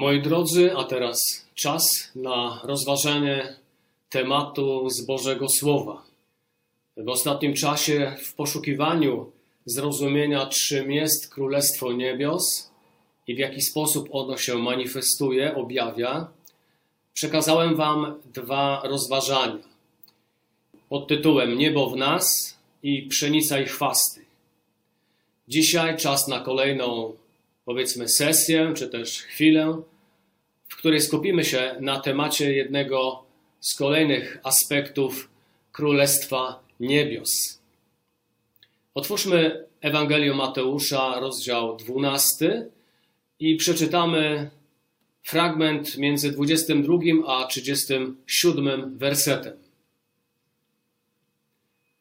Moi drodzy, a teraz czas na rozważenie tematu z Bożego Słowa. W ostatnim czasie, w poszukiwaniu zrozumienia, czym jest Królestwo Niebios i w jaki sposób ono się manifestuje, objawia, przekazałem Wam dwa rozważania pod tytułem Niebo w nas i Pszenica i chwasty. Dzisiaj czas na kolejną, powiedzmy, sesję, czy też chwilę, w której skupimy się na temacie jednego z kolejnych aspektów Królestwa Niebios. Otwórzmy Ewangelię Mateusza, rozdział 12 i przeczytamy fragment między 22 a 37 wersetem.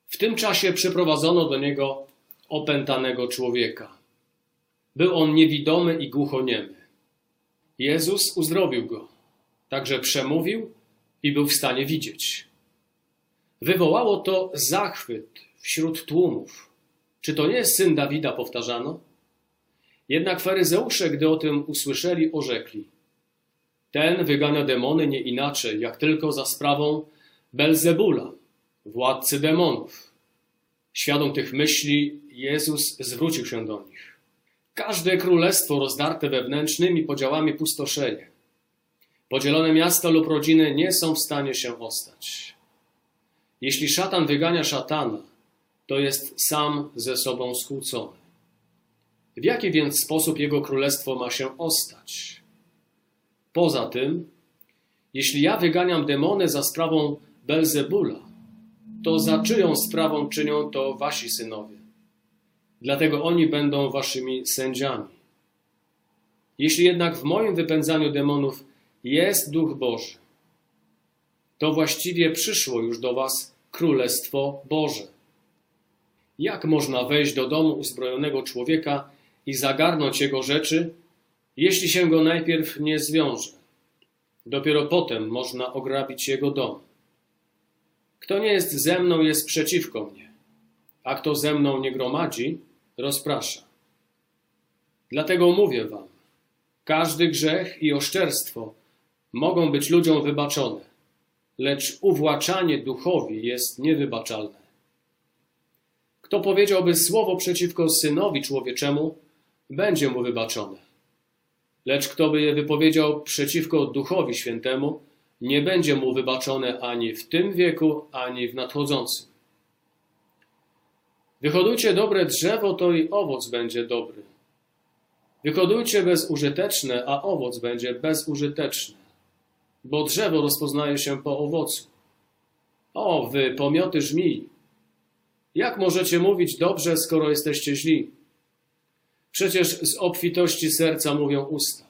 W tym czasie przyprowadzono do niego opętanego człowieka. Był on niewidomy i głuchoniemy. Jezus uzdrowił go, także przemówił i był w stanie widzieć. Wywołało to zachwyt wśród tłumów. Czy to nie syn Dawida, powtarzano? Jednak faryzeusze, gdy o tym usłyszeli, orzekli. Ten wygania demony nie inaczej, jak tylko za sprawą Belzebula, władcy demonów. Świadom tych myśli, Jezus zwrócił się do nich. Każde królestwo rozdarte wewnętrznymi podziałami pustoszeje. Podzielone miasta lub rodziny nie są w stanie się ostać. Jeśli szatan wygania szatana, to jest sam ze sobą skłócony. W jaki więc sposób jego królestwo ma się ostać? Poza tym, jeśli ja wyganiam demony za sprawą Belzebula, to za czyją sprawą czynią to wasi synowie? Dlatego oni będą waszymi sędziami. Jeśli jednak w moim wypędzaniu demonów jest Duch Boży, to właściwie przyszło już do was Królestwo Boże. Jak można wejść do domu uzbrojonego człowieka i zagarnąć jego rzeczy, jeśli się go najpierw nie zwiąże? Dopiero potem można ograbić jego dom. Kto nie jest ze mną, jest przeciwko mnie, a kto ze mną nie gromadzi, rozprasza. Dlatego mówię wam, każdy grzech i oszczerstwo mogą być ludziom wybaczone, lecz uwłaczanie duchowi jest niewybaczalne. Kto powiedziałby słowo przeciwko synowi człowieczemu, będzie mu wybaczone. Lecz kto by je wypowiedział przeciwko duchowi świętemu, nie będzie mu wybaczone ani w tym wieku, ani w nadchodzącym. Wyhodujcie dobre drzewo, to i owoc będzie dobry. Wyhodujcie bezużyteczne, a owoc będzie bezużyteczny. Bo drzewo rozpoznaje się po owocu. O, wy pomioty żmij! Jak możecie mówić dobrze, skoro jesteście źli? Przecież z obfitości serca mówią usta.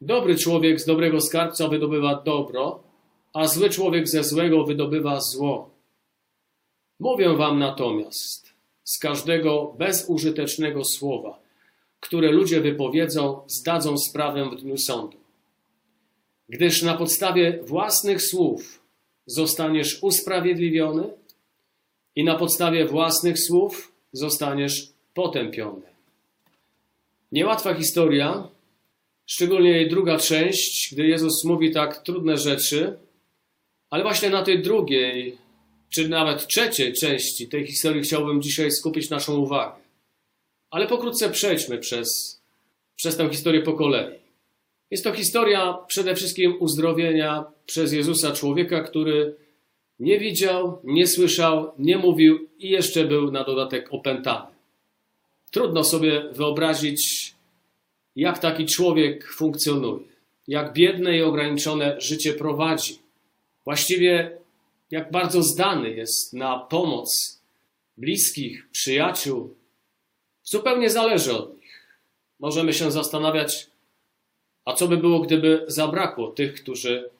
Dobry człowiek z dobrego skarbca wydobywa dobro, a zły człowiek ze złego wydobywa zło. Mówię wam natomiast, z każdego bezużytecznego słowa, które ludzie wypowiedzą, zdadzą sprawę w dniu sądu. Gdyż na podstawie własnych słów zostaniesz usprawiedliwiony i na podstawie własnych słów zostaniesz potępiony. Niełatwa historia, szczególnie jej druga część, gdy Jezus mówi tak trudne rzeczy, ale właśnie na tej drugiej czy nawet trzeciej części tej historii chciałbym dzisiaj skupić naszą uwagę. Ale pokrótce przejdźmy przez, przez tę historię po kolei. Jest to historia przede wszystkim uzdrowienia przez Jezusa człowieka, który nie widział, nie słyszał, nie mówił i jeszcze był na dodatek opętany. Trudno sobie wyobrazić, jak taki człowiek funkcjonuje, jak biedne i ograniczone życie prowadzi. Właściwie jak bardzo zdany jest na pomoc bliskich, przyjaciół, zupełnie zależy od nich. Możemy się zastanawiać, a co by było, gdyby zabrakło tych, którzy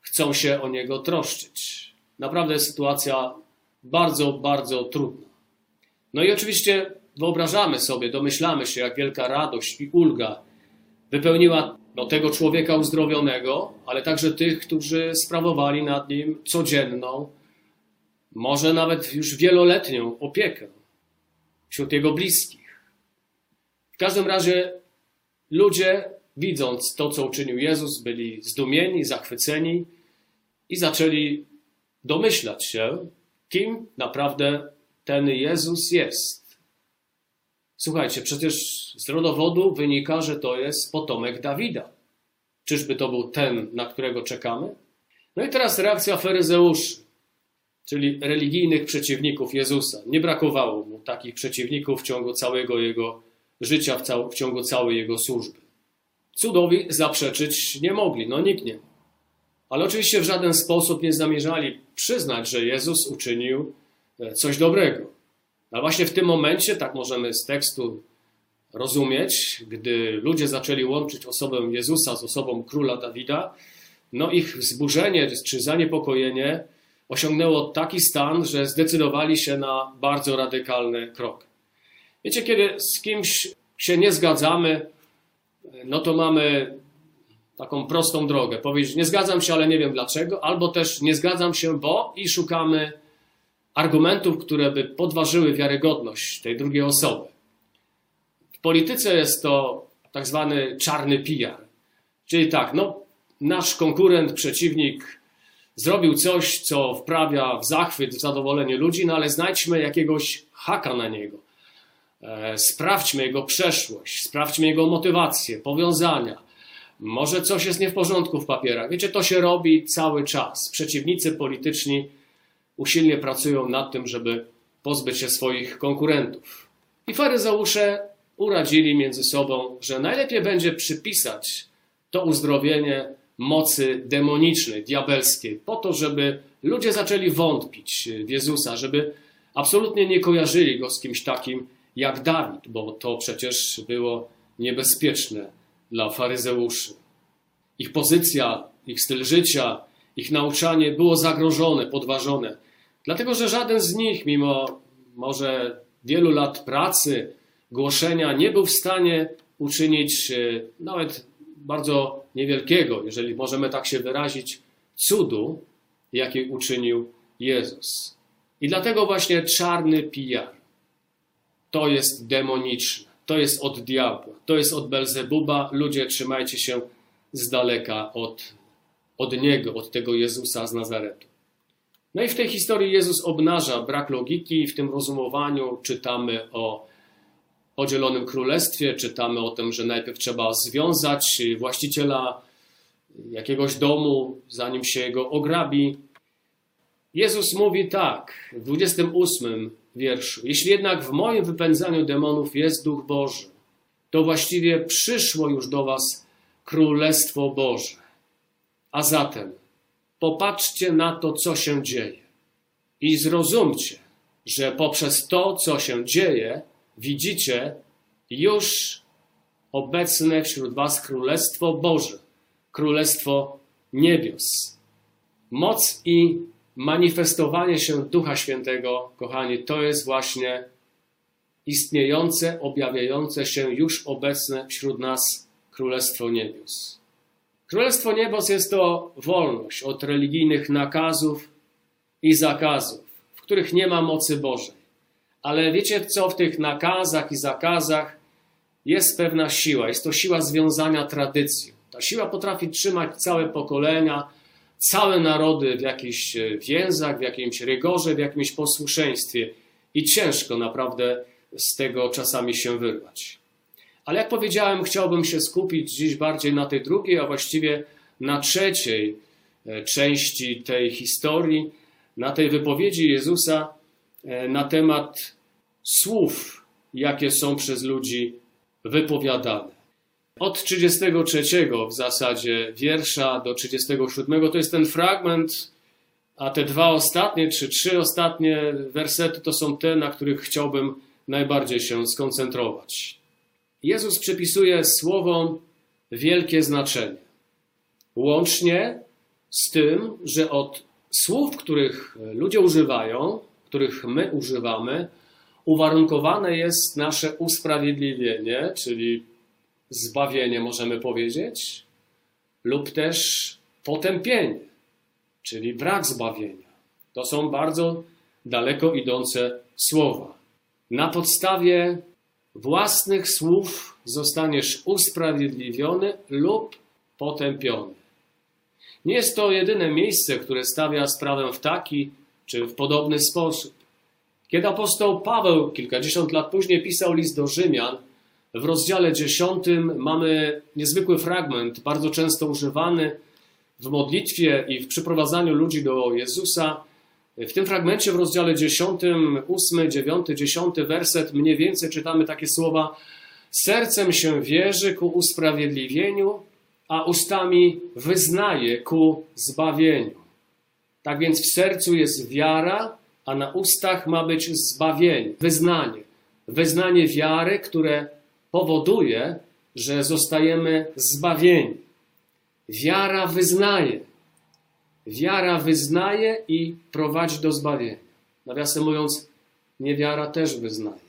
chcą się o niego troszczyć. Naprawdę sytuacja bardzo, bardzo trudna. No i oczywiście wyobrażamy sobie, domyślamy się, jak wielka radość i ulga wypełniła no, tego człowieka uzdrowionego, ale także tych, którzy sprawowali nad nim codzienną, może nawet już wieloletnią opiekę wśród jego bliskich. W każdym razie ludzie widząc to, co uczynił Jezus, byli zdumieni, zachwyceni i zaczęli domyślać się, kim naprawdę ten Jezus jest. Słuchajcie, przecież z rodowodu wynika, że to jest potomek Dawida. Czyżby to był ten, na którego czekamy? No i teraz reakcja faryzeuszy, czyli religijnych przeciwników Jezusa. Nie brakowało mu takich przeciwników w ciągu całego jego życia, w, cał w ciągu całej jego służby. Cudowi zaprzeczyć nie mogli, no nikt nie. Ale oczywiście w żaden sposób nie zamierzali przyznać, że Jezus uczynił e, coś dobrego. A właśnie w tym momencie, tak możemy z tekstu rozumieć, gdy ludzie zaczęli łączyć osobę Jezusa z osobą króla Dawida, no ich wzburzenie czy zaniepokojenie osiągnęło taki stan, że zdecydowali się na bardzo radykalny krok. Wiecie, kiedy z kimś się nie zgadzamy, no to mamy taką prostą drogę. Powiedzieć, nie zgadzam się, ale nie wiem dlaczego, albo też nie zgadzam się, bo i szukamy argumentów, które by podważyły wiarygodność tej drugiej osoby. W polityce jest to tak zwany czarny PR. Czyli tak, no, nasz konkurent, przeciwnik zrobił coś, co wprawia w zachwyt, w zadowolenie ludzi, no ale znajdźmy jakiegoś haka na niego. E, sprawdźmy jego przeszłość, sprawdźmy jego motywację, powiązania. Może coś jest nie w porządku w papierach. Wiecie, to się robi cały czas. Przeciwnicy polityczni usilnie pracują nad tym, żeby pozbyć się swoich konkurentów. I faryzeusze uradzili między sobą, że najlepiej będzie przypisać to uzdrowienie mocy demonicznej, diabelskiej, po to, żeby ludzie zaczęli wątpić w Jezusa, żeby absolutnie nie kojarzyli go z kimś takim jak Dawid, bo to przecież było niebezpieczne dla faryzeuszy. Ich pozycja, ich styl życia, ich nauczanie było zagrożone, podważone. Dlatego, że żaden z nich, mimo może wielu lat pracy, głoszenia, nie był w stanie uczynić e, nawet bardzo niewielkiego, jeżeli możemy tak się wyrazić, cudu, jaki uczynił Jezus. I dlatego właśnie czarny PR to jest demoniczne, to jest od diabła, to jest od Belzebuba. Ludzie, trzymajcie się z daleka od, od niego, od tego Jezusa z Nazaretu. No i w tej historii Jezus obnaża brak logiki, w tym rozumowaniu czytamy o podzielonym królestwie, czytamy o tym, że najpierw trzeba związać właściciela jakiegoś domu, zanim się go ograbi. Jezus mówi tak w 28 wierszu: Jeśli jednak w moim wypędzaniu demonów jest duch Boży, to właściwie przyszło już do Was królestwo Boże. A zatem popatrzcie na to, co się dzieje i zrozumcie, że poprzez to, co się dzieje, widzicie już obecne wśród Was Królestwo Boże, Królestwo Niebios. Moc i manifestowanie się Ducha Świętego, kochani, to jest właśnie istniejące, objawiające się już obecne wśród nas Królestwo Niebios. Królestwo Niebios jest to wolność od religijnych nakazów i zakazów, w których nie ma mocy Bożej. Ale wiecie co, w tych nakazach i zakazach jest pewna siła. Jest to siła związania tradycją. Ta siła potrafi trzymać całe pokolenia, całe narody w jakichś e, więzach, w jakimś rygorze, w jakimś posłuszeństwie. I ciężko naprawdę z tego czasami się wyrwać. Ale jak powiedziałem, chciałbym się skupić dziś bardziej na tej drugiej, a właściwie na trzeciej e, części tej historii, na tej wypowiedzi Jezusa e, na temat słów, jakie są przez ludzi wypowiadane. Od 33 w zasadzie wiersza do 37 to jest ten fragment, a te dwa ostatnie czy trzy ostatnie wersety to są te, na których chciałbym najbardziej się skoncentrować. Jezus przypisuje słowom wielkie znaczenie. Łącznie z tym, że od słów, których ludzie używają, których my używamy, uwarunkowane jest nasze usprawiedliwienie, czyli zbawienie, możemy powiedzieć, lub też potępienie, czyli brak zbawienia. To są bardzo daleko idące słowa. Na podstawie własnych słów zostaniesz usprawiedliwiony lub potępiony. Nie jest to jedyne miejsce, które stawia sprawę w taki czy w podobny sposób. Kiedy apostoł Paweł kilkadziesiąt lat później pisał list do Rzymian, w rozdziale dziesiątym mamy niezwykły fragment, bardzo często używany w modlitwie i w przyprowadzaniu ludzi do Jezusa. W tym fragmencie w rozdziale 10, 8, 9, 10 werset mniej więcej czytamy takie słowa: Sercem się wierzy ku usprawiedliwieniu, a ustami wyznaje ku zbawieniu. Tak więc w sercu jest wiara, a na ustach ma być zbawienie, wyznanie. Wyznanie wiary, które powoduje, że zostajemy zbawieni. Wiara wyznaje. Wiara wyznaje i prowadzi do zbawienia. Nawiasem mówiąc, niewiara też wyznaje,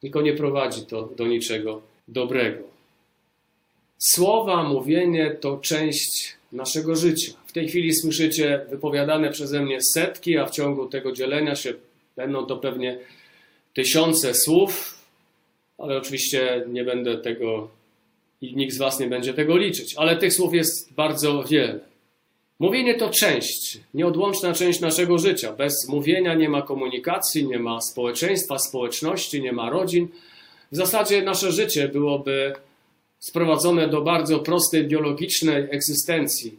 tylko nie prowadzi to do niczego dobrego. Słowa, mówienie to część naszego życia. W tej chwili słyszycie wypowiadane przeze mnie setki, a w ciągu tego dzielenia się będą to pewnie tysiące słów, ale oczywiście nie będę tego i nikt z Was nie będzie tego liczyć, ale tych słów jest bardzo wiele. Mówienie to część, nieodłączna część naszego życia. Bez mówienia nie ma komunikacji, nie ma społeczeństwa, społeczności, nie ma rodzin. W zasadzie nasze życie byłoby sprowadzone do bardzo prostej biologicznej egzystencji.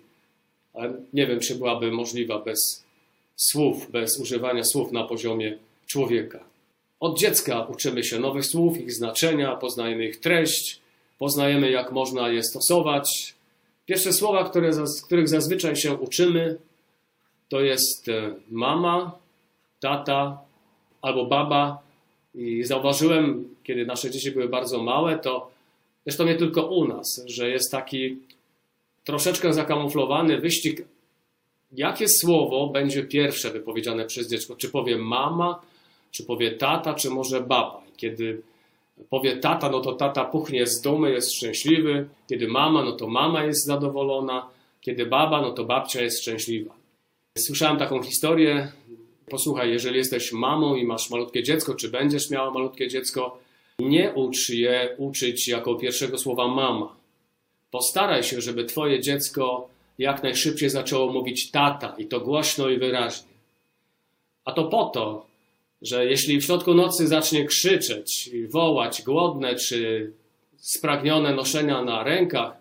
Ale nie wiem, czy byłaby możliwa bez słów, bez używania słów na poziomie człowieka. Od dziecka uczymy się nowych słów, ich znaczenia, poznajemy ich treść, poznajemy, jak można je stosować. Pierwsze słowa, które, których zazwyczaj się uczymy, to jest e, mama, tata albo baba. I zauważyłem, kiedy nasze dzieci były bardzo małe, to zresztą nie tylko u nas, że jest taki troszeczkę zakamuflowany wyścig, jakie słowo będzie pierwsze wypowiedziane przez dziecko. Czy powie mama, czy powie tata, czy może baba. Kiedy powie tata, no to tata puchnie z dumy, jest szczęśliwy. Kiedy mama, no to mama jest zadowolona. Kiedy baba, no to babcia jest szczęśliwa. Słyszałem taką historię. Posłuchaj, jeżeli jesteś mamą i masz malutkie dziecko, czy będziesz miała malutkie dziecko, nie ucz je uczyć jako pierwszego słowa mama. Postaraj się, żeby twoje dziecko jak najszybciej zaczęło mówić tata i to głośno i wyraźnie. A to po to, że jeśli w środku nocy zacznie krzyczeć wołać głodne czy spragnione noszenia na rękach,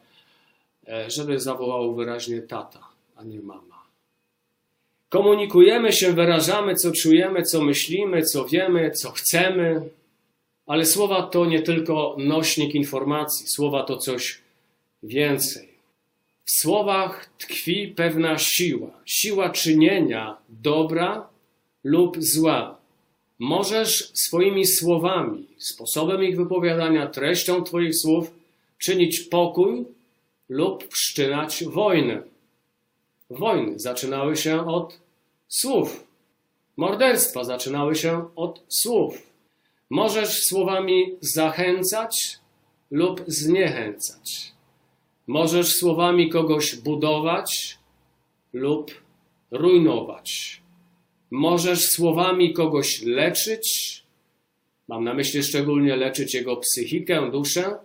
e, żeby zawołał wyraźnie tata, a nie mama. Komunikujemy się, wyrażamy, co czujemy, co myślimy, co wiemy, co chcemy, ale słowa to nie tylko nośnik informacji, słowa to coś więcej. W słowach tkwi pewna siła, siła czynienia dobra lub zła. Możesz swoimi słowami, sposobem ich wypowiadania, treścią Twoich słów czynić pokój lub wszczynać wojnę. Wojny zaczynały się od słów. Morderstwa zaczynały się od słów. Możesz słowami zachęcać lub zniechęcać. Możesz słowami kogoś budować lub rujnować. Możesz słowami kogoś leczyć, mam na myśli szczególnie leczyć jego psychikę, duszę,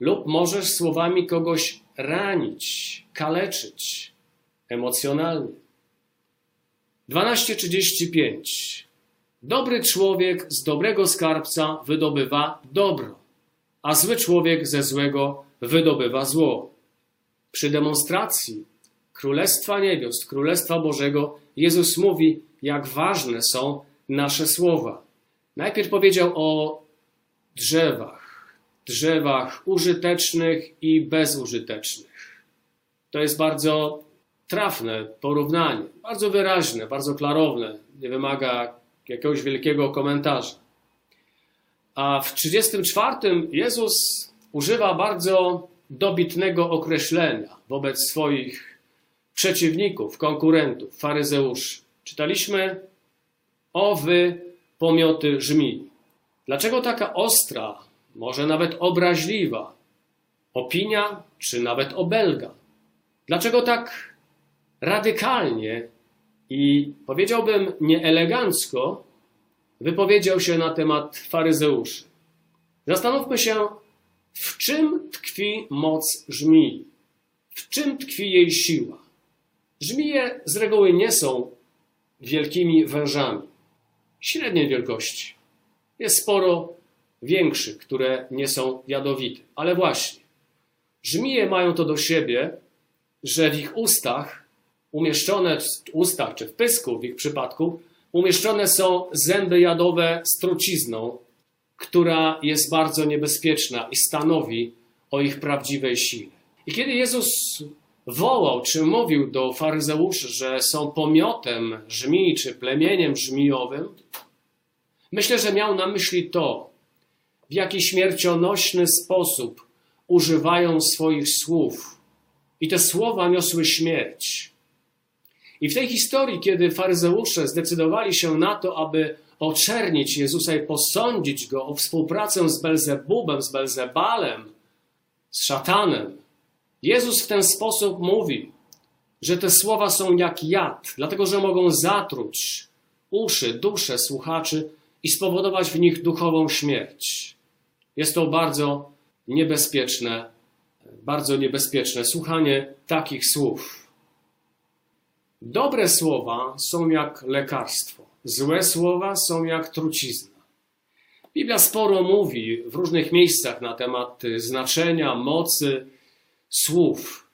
lub możesz słowami kogoś ranić, kaleczyć emocjonalnie. 12.35. Dobry człowiek z dobrego skarbca wydobywa dobro, a zły człowiek ze złego wydobywa zło. Przy demonstracji Królestwa Niebios, Królestwa Bożego, Jezus mówi, jak ważne są nasze słowa. Najpierw powiedział o drzewach, drzewach użytecznych i bezużytecznych. To jest bardzo trafne porównanie, bardzo wyraźne, bardzo klarowne, nie wymaga jakiegoś wielkiego komentarza. A w 34 Jezus używa bardzo dobitnego określenia wobec swoich przeciwników, konkurentów, faryzeuszy. Czytaliśmy o wy pomioty żmi. Dlaczego taka ostra, może nawet obraźliwa opinia, czy nawet obelga? Dlaczego tak radykalnie i powiedziałbym nieelegancko wypowiedział się na temat faryzeuszy? Zastanówmy się, W czym tkwi moc żmii? W czym tkwi jej siła? Żmije z reguły nie są wielkimi wężami, średniej wielkości. Jest sporo większych, które nie są jadowite. Ale właśnie, żmije mają to do siebie, że w ich ustach, umieszczone w ustach czy w pysku w ich przypadku, umieszczone są zęby jadowe z trucizną, która jest bardzo niebezpieczna i stanowi o ich prawdziwej sile. I kiedy Jezus wołał czy mówił do faryzeuszy, że są pomiotem żmii czy plemieniem żmijowym, myślę, że miał na myśli to, w jaki śmiercionośny sposób używają swoich słów. I te słowa niosły śmierć. I w tej historii, kiedy faryzeusze zdecydowali się na to, aby oczernić Jezusa i posądzić go o współpracę z Belzebubem, z Belzebalem, z szatanem, Jezus w ten sposób mówi, że te słowa są jak jad, dlatego że mogą zatruć uszy, dusze słuchaczy i spowodować w nich duchową śmierć. Jest to bardzo niebezpieczne, bardzo niebezpieczne słuchanie takich słów. Dobre słowa są jak lekarstwo, złe słowa są jak trucizna. Biblia sporo mówi w różnych miejscach na temat znaczenia, mocy słów.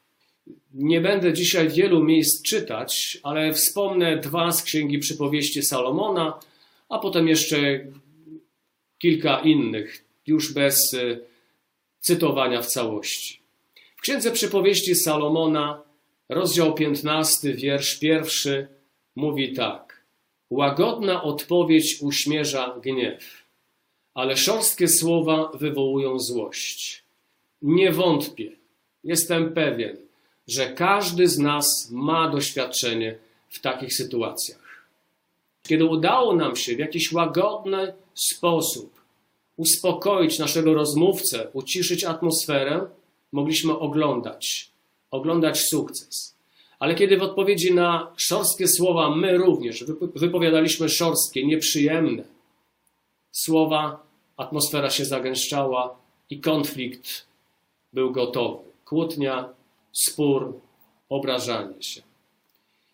Nie będę dzisiaj wielu miejsc czytać, ale wspomnę dwa z księgi przypowieści Salomona, a potem jeszcze kilka innych, już bez e, cytowania w całości. W księdze przypowieści Salomona rozdział 15, wiersz pierwszy mówi tak. Łagodna odpowiedź uśmierza gniew, ale szorstkie słowa wywołują złość. Nie wątpię, jestem pewien, że każdy z nas ma doświadczenie w takich sytuacjach. Kiedy udało nam się w jakiś łagodny sposób uspokoić naszego rozmówcę, uciszyć atmosferę, mogliśmy oglądać oglądać sukces. Ale kiedy w odpowiedzi na szorstkie słowa my również wypowiadaliśmy szorstkie, nieprzyjemne słowa, atmosfera się zagęszczała i konflikt był gotowy. Kłótnia, spór, obrażanie się.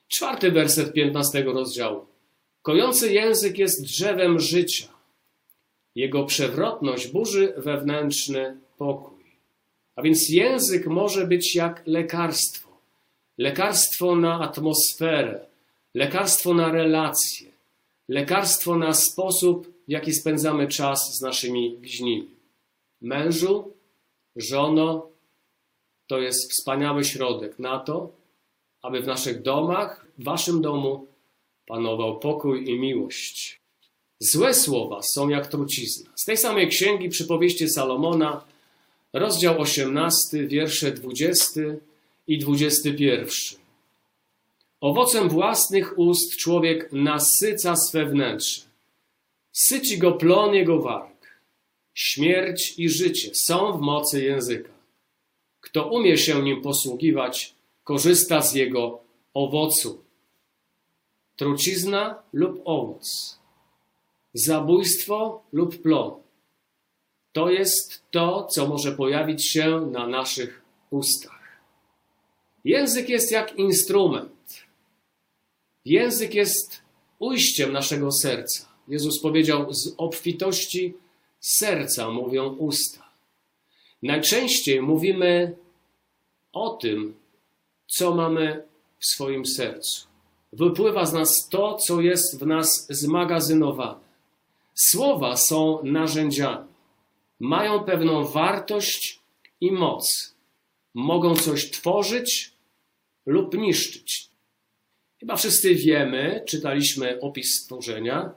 Czwarty werset 15 rozdziału. Kojący język jest drzewem życia. Jego przewrotność burzy wewnętrzny pokój. A więc język może być jak lekarstwo. Lekarstwo na atmosferę, lekarstwo na relacje, lekarstwo na sposób, w jaki spędzamy czas z naszymi bliźnimi. Mężu, żono, to jest wspaniały środek na to, aby w naszych domach, w waszym domu panował pokój i miłość. Złe słowa są jak trucizna. Z tej samej księgi przypowieści Salomona rozdział 18, wiersze 20 i 21. Owocem własnych ust człowiek nasyca swe wnętrze. Syci go plon jego warg. Śmierć i życie są w mocy języka. Kto umie się nim posługiwać, korzysta z jego owocu. Trucizna lub owoc. Zabójstwo lub plon to jest to, co może pojawić się na naszych ustach. Język jest jak instrument. Język jest ujściem naszego serca. Jezus powiedział: Z obfitości serca mówią usta. Najczęściej mówimy o tym, co mamy w swoim sercu. Wypływa z nas to, co jest w nas zmagazynowane. Słowa są narzędziami mają pewną wartość i moc. Mogą coś tworzyć lub niszczyć. Chyba wszyscy wiemy, czytaliśmy opis stworzenia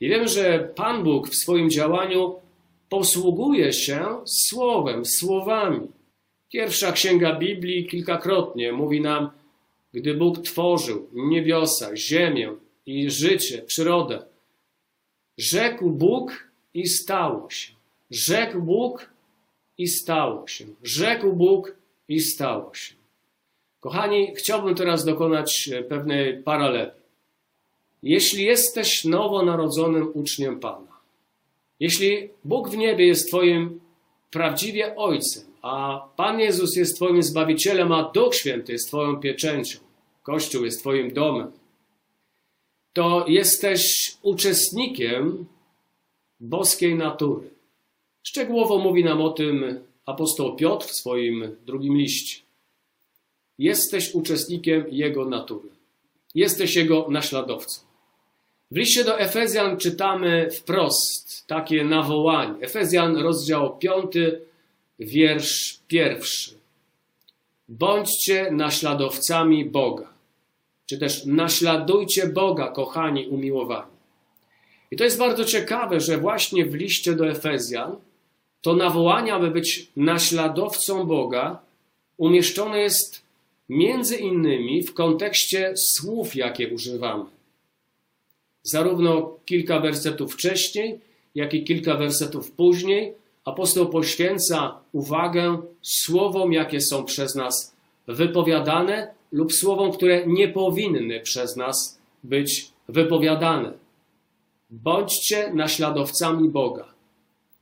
i wiemy, że Pan Bóg w swoim działaniu posługuje się słowem, słowami. Pierwsza księga Biblii kilkakrotnie mówi nam, gdy Bóg tworzył niebiosa, ziemię i życie, przyrodę, rzekł Bóg i stało się. Rzekł Bóg i stało się. Rzekł Bóg i stało się. Kochani, chciałbym teraz dokonać e, pewnej paraleli. Jeśli jesteś nowonarodzonym uczniem Pana, jeśli Bóg w niebie jest Twoim prawdziwie Ojcem, a Pan Jezus jest Twoim Zbawicielem, a Duch Święty jest Twoją pieczęcią, Kościół jest Twoim domem, to jesteś uczestnikiem boskiej natury. Szczegółowo mówi nam o tym apostoł Piotr w swoim drugim liście. Jesteś uczestnikiem Jego natury. Jesteś Jego naśladowcą. W liście do Efezjan czytamy wprost takie nawołanie. Efezjan, rozdział 5, wiersz pierwszy. Bądźcie naśladowcami Boga, czy też naśladujcie Boga, kochani, umiłowani. I to jest bardzo ciekawe, że właśnie w liście do Efezjan to nawołanie, aby być naśladowcą Boga, umieszczone jest między innymi w kontekście słów, jakie używamy. Zarówno kilka wersetów wcześniej, jak i kilka wersetów później apostoł poświęca uwagę słowom, jakie są przez nas wypowiadane lub słowom, które nie powinny przez nas być wypowiadane. Bądźcie naśladowcami Boga.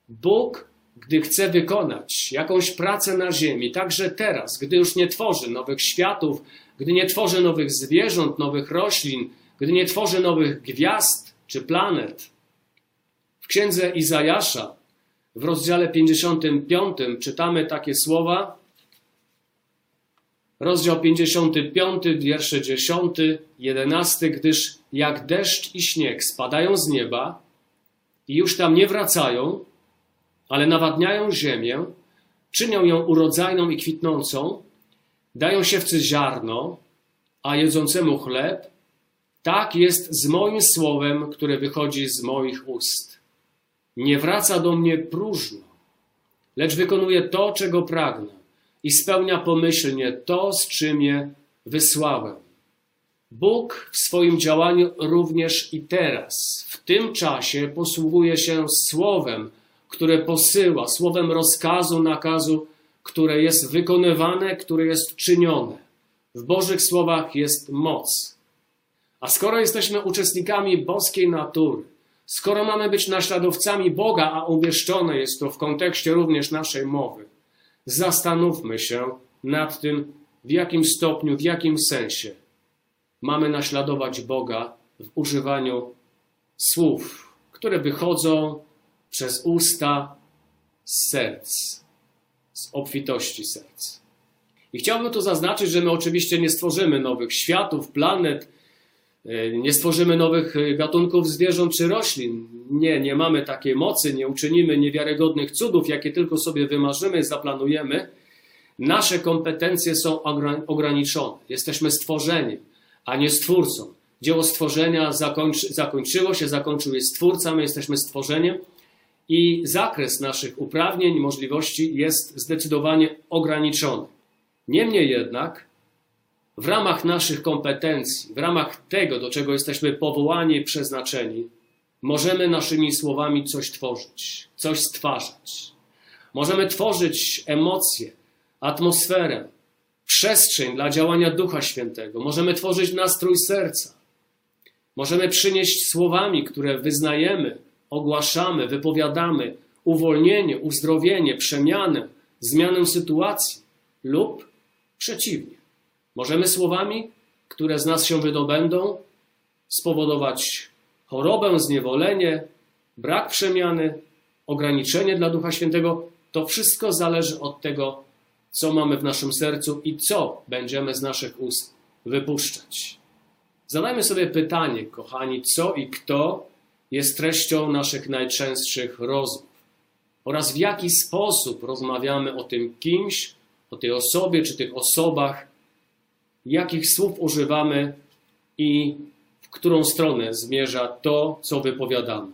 Bóg, gdy chce wykonać jakąś pracę na ziemi, także teraz, gdy już nie tworzy nowych światów, gdy nie tworzy nowych zwierząt, nowych roślin, gdy nie tworzy nowych gwiazd czy planet. W księdze Izajasza w rozdziale 55 czytamy takie słowa. Rozdział 55, wiersze 10, 11, gdyż jak deszcz i śnieg spadają z nieba i już tam nie wracają, ale nawadniają ziemię, czynią ją urodzajną i kwitnącą, dają siewcy ziarno, a jedzącemu chleb, tak jest z moim słowem, które wychodzi z moich ust. Nie wraca do mnie próżno, lecz wykonuje to, czego pragnę i spełnia pomyślnie to, z czym je wysłałem. Bóg w swoim działaniu również i teraz, w tym czasie, posługuje się słowem, które posyła, słowem rozkazu, nakazu, które jest wykonywane, które jest czynione. W Bożych słowach jest moc. A skoro jesteśmy uczestnikami boskiej natury, skoro mamy być naśladowcami Boga, a umieszczone jest to w kontekście również naszej mowy, zastanówmy się nad tym, w jakim stopniu, w jakim sensie mamy naśladować Boga w używaniu słów, które wychodzą przez usta z serc, z obfitości serc. I chciałbym tu zaznaczyć, że my oczywiście nie stworzymy nowych światów, planet, nie stworzymy nowych e, gatunków zwierząt czy roślin. Nie, nie mamy takiej mocy, nie uczynimy niewiarygodnych cudów, jakie tylko sobie wymarzymy, zaplanujemy. Nasze kompetencje są ograniczone. Jesteśmy stworzeniem, a nie stwórcą. Dzieło stworzenia zakończy, zakończyło się, zakończył je stwórca, my jesteśmy stworzeniem i zakres naszych uprawnień możliwości jest zdecydowanie ograniczony. Niemniej jednak, w ramach naszych kompetencji, w ramach tego, do czego jesteśmy powołani przeznaczeni, możemy naszymi słowami coś tworzyć, coś stwarzać. Możemy tworzyć emocje, atmosferę, przestrzeń dla działania Ducha Świętego. Możemy tworzyć nastrój serca. Możemy przynieść słowami, które wyznajemy, ogłaszamy, wypowiadamy uwolnienie, uzdrowienie, przemianę, zmianę sytuacji lub przeciwnie. Możemy słowami, które z nas się wydobędą, spowodować chorobę, zniewolenie, brak przemiany, ograniczenie dla Ducha Świętego. To wszystko zależy od tego, co mamy w naszym sercu i co będziemy z naszych ust wypuszczać. Zadajmy sobie pytanie, kochani, co i kto jest treścią naszych najczęstszych rozmów oraz w jaki sposób rozmawiamy o tym kimś, o tej osobie czy tych osobach, jakich słów używamy i w którą stronę zmierza to, co wypowiadamy.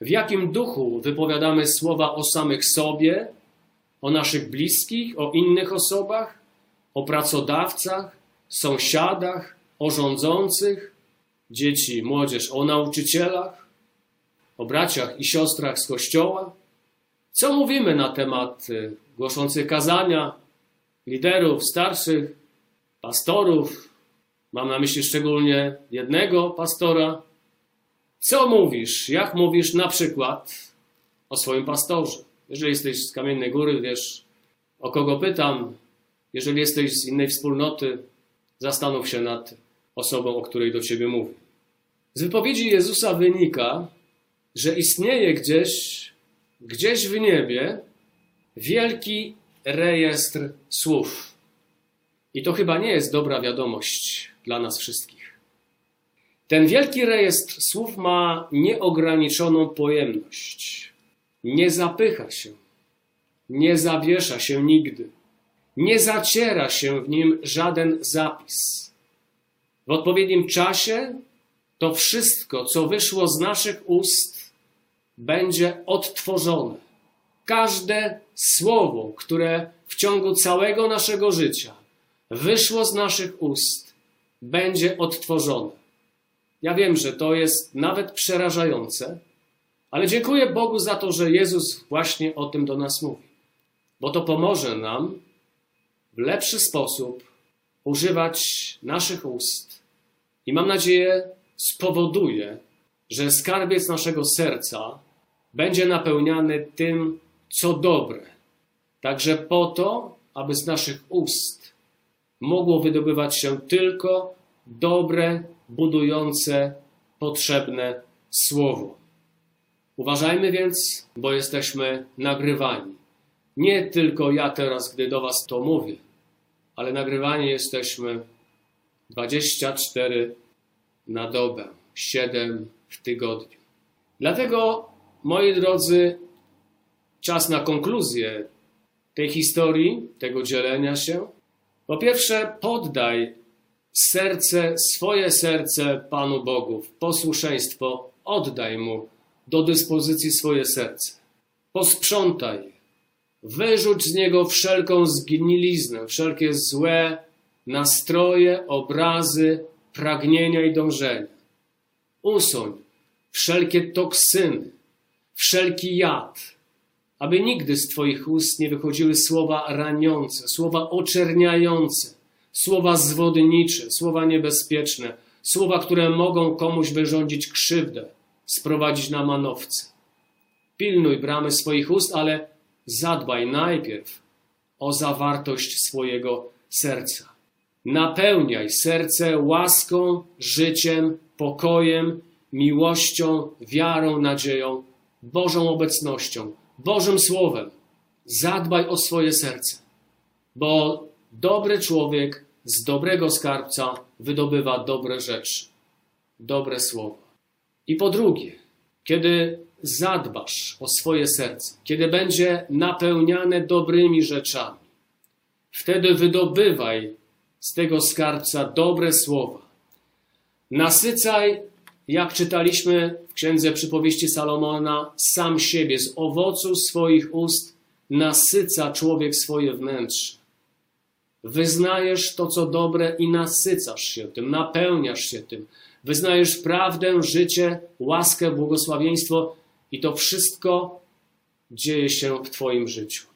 W jakim duchu wypowiadamy słowa o samych sobie, o naszych bliskich, o innych osobach, o pracodawcach, sąsiadach, o rządzących, dzieci, młodzież, o nauczycielach, o braciach i siostrach z kościoła? Co mówimy na temat y, głoszących kazania, liderów, starszych, pastorów? Mam na myśli szczególnie jednego pastora. Co mówisz? Jak mówisz na przykład o swoim pastorze? Jeżeli jesteś z Kamiennej Góry, wiesz, o kogo pytam. Jeżeli jesteś z innej wspólnoty, zastanów się nad osobą, o której do ciebie mówię. Z wypowiedzi Jezusa wynika, że istnieje gdzieś, gdzieś w niebie wielki rejestr słów. I to chyba nie jest dobra wiadomość dla nas wszystkich. Ten wielki rejestr słów ma nieograniczoną pojemność. Nie zapycha się, nie zawiesza się nigdy, nie zaciera się w nim żaden zapis. W odpowiednim czasie to wszystko, co wyszło z naszych ust, będzie odtworzone. Każde słowo, które w ciągu całego naszego życia wyszło z naszych ust, będzie odtworzone. Ja wiem, że to jest nawet przerażające, ale dziękuję Bogu za to, że Jezus właśnie o tym do nas mówi, bo to pomoże nam w lepszy sposób używać naszych ust i mam nadzieję spowoduje, że skarbiec naszego serca będzie napełniany tym, co dobre, także po to, aby z naszych ust mogło wydobywać się tylko dobre, budujące, potrzebne słowo. Uważajmy więc, bo jesteśmy nagrywani. Nie tylko ja teraz, gdy do Was to mówię, ale nagrywani jesteśmy 24 na dobę, 7 w tygodniu. Dlatego, moi drodzy, czas na konkluzję tej historii, tego dzielenia się. Po pierwsze, poddaj serce, swoje serce Panu Bogu, posłuszeństwo, oddaj Mu do dyspozycji swoje serce. Posprzątaj, wyrzuć z niego wszelką zgniliznę, wszelkie złe nastroje, obrazy, pragnienia i dążenia. Usuń wszelkie toksyny, wszelki jad, aby nigdy z Twoich ust nie wychodziły słowa raniące, słowa oczerniające, słowa zwodnicze, słowa niebezpieczne, słowa, które mogą komuś wyrządzić krzywdę, sprowadzić na manowce. Pilnuj bramy swoich ust, ale zadbaj najpierw o zawartość swojego serca. Napełniaj serce łaską, życiem, pokojem, miłością, wiarą, nadzieją, Bożą obecnością, Bożym Słowem. Zadbaj o swoje serce, bo dobry człowiek z dobrego skarbca wydobywa dobre rzeczy, dobre słowa. I po drugie, kiedy zadbasz o swoje serce, kiedy będzie napełniane dobrymi rzeczami, wtedy wydobywaj z tego skarbca dobre słowa. Nasycaj, jak czytaliśmy w księdze przypowieści Salomona, sam siebie z owocu swoich ust nasyca człowiek swoje wnętrze. Wyznajesz to, co dobre i nasycasz się tym, napełniasz się tym. Wyznajesz prawdę, życie, łaskę, błogosławieństwo i to wszystko dzieje się w Twoim życiu.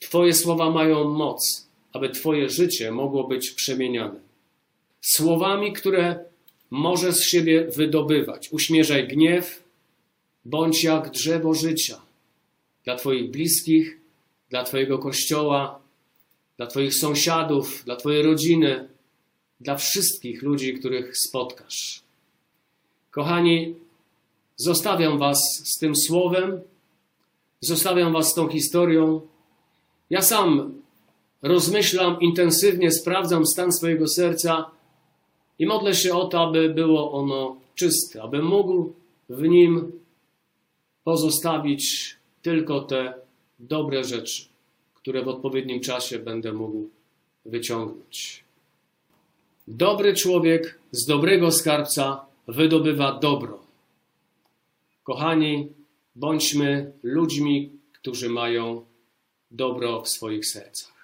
Twoje słowa mają moc, aby Twoje życie mogło być przemieniane. Słowami, które możesz z siebie wydobywać. Uśmierzaj gniew, bądź jak drzewo życia dla Twoich bliskich, dla Twojego kościoła, dla Twoich sąsiadów, dla Twojej rodziny, dla wszystkich ludzi, których spotkasz. Kochani, zostawiam Was z tym słowem, zostawiam Was z tą historią. Ja sam rozmyślam intensywnie, sprawdzam stan swojego serca i modlę się o to, aby było ono czyste, aby mógł w nim pozostawić tylko te dobre rzeczy, które w odpowiednim czasie będę mógł wyciągnąć. Dobry człowiek z dobrego skarbca wydobywa dobro. Kochani, bądźmy ludźmi, którzy mają dobro w swoich sercach.